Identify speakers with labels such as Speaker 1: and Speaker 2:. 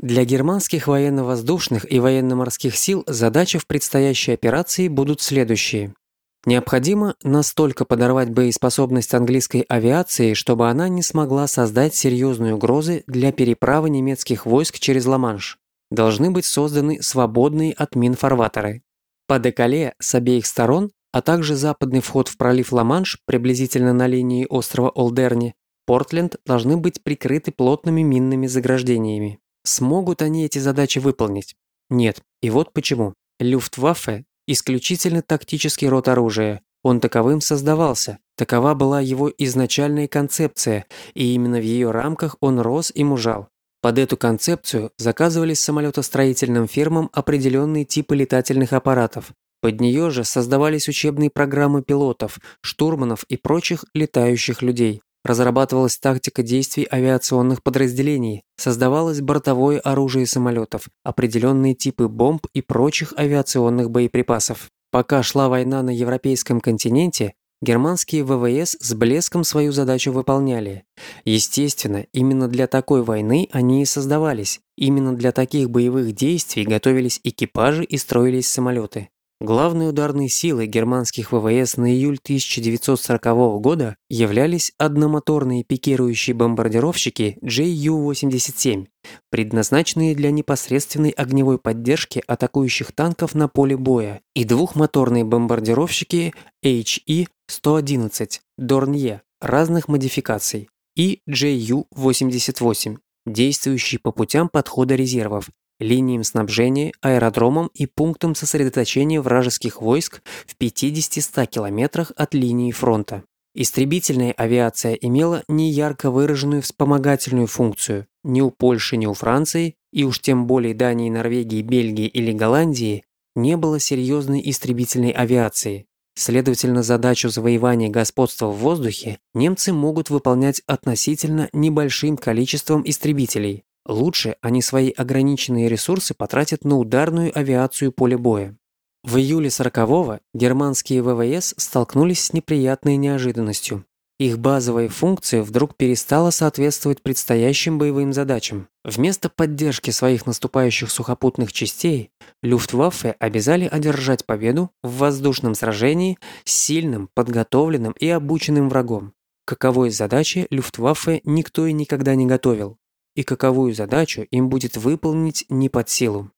Speaker 1: Для германских военно-воздушных и военно-морских сил задачи в предстоящей операции будут следующие. Необходимо настолько подорвать боеспособность английской авиации, чтобы она не смогла создать серьезные угрозы для переправы немецких войск через Ла-Манш. Должны быть созданы свободные от мин фарватеры. По декале с обеих сторон, а также западный вход в пролив Ла-Манш приблизительно на линии острова Олдерни, Портленд должны быть прикрыты плотными минными заграждениями. Смогут они эти задачи выполнить? Нет. И вот почему. Люфтваффе – исключительно тактический род оружия. Он таковым создавался. Такова была его изначальная концепция, и именно в ее рамках он рос и мужал. Под эту концепцию заказывались самолетостроительным фирмам определенные типы летательных аппаратов. Под нее же создавались учебные программы пилотов, штурманов и прочих летающих людей. Разрабатывалась тактика действий авиационных подразделений, создавалось бортовое оружие самолетов, определенные типы бомб и прочих авиационных боеприпасов. Пока шла война на европейском континенте, германские ВВС с блеском свою задачу выполняли. Естественно, именно для такой войны они и создавались. Именно для таких боевых действий готовились экипажи и строились самолеты. Главной ударной силой германских ВВС на июль 1940 года являлись одномоторные пикирующие бомбардировщики JU-87, предназначенные для непосредственной огневой поддержки атакующих танков на поле боя, и двухмоторные бомбардировщики HE-111 Дорнье разных модификаций и JU-88, действующие по путям подхода резервов, линиям снабжения, аэродромам и пунктам сосредоточения вражеских войск в 50-100 километрах от линии фронта. Истребительная авиация имела неярко выраженную вспомогательную функцию. Ни у Польши, ни у Франции, и уж тем более Дании, Норвегии, Бельгии или Голландии, не было серьезной истребительной авиации. Следовательно, задачу завоевания господства в воздухе немцы могут выполнять относительно небольшим количеством истребителей, Лучше они свои ограниченные ресурсы потратят на ударную авиацию поля боя. В июле 40-го германские ВВС столкнулись с неприятной неожиданностью. Их базовая функция вдруг перестала соответствовать предстоящим боевым задачам. Вместо поддержки своих наступающих сухопутных частей, Люфтваффе обязали одержать победу в воздушном сражении с сильным, подготовленным и обученным врагом. Каковой задачи Люфтваффе никто и никогда не готовил и каковую задачу им будет выполнить не под силу.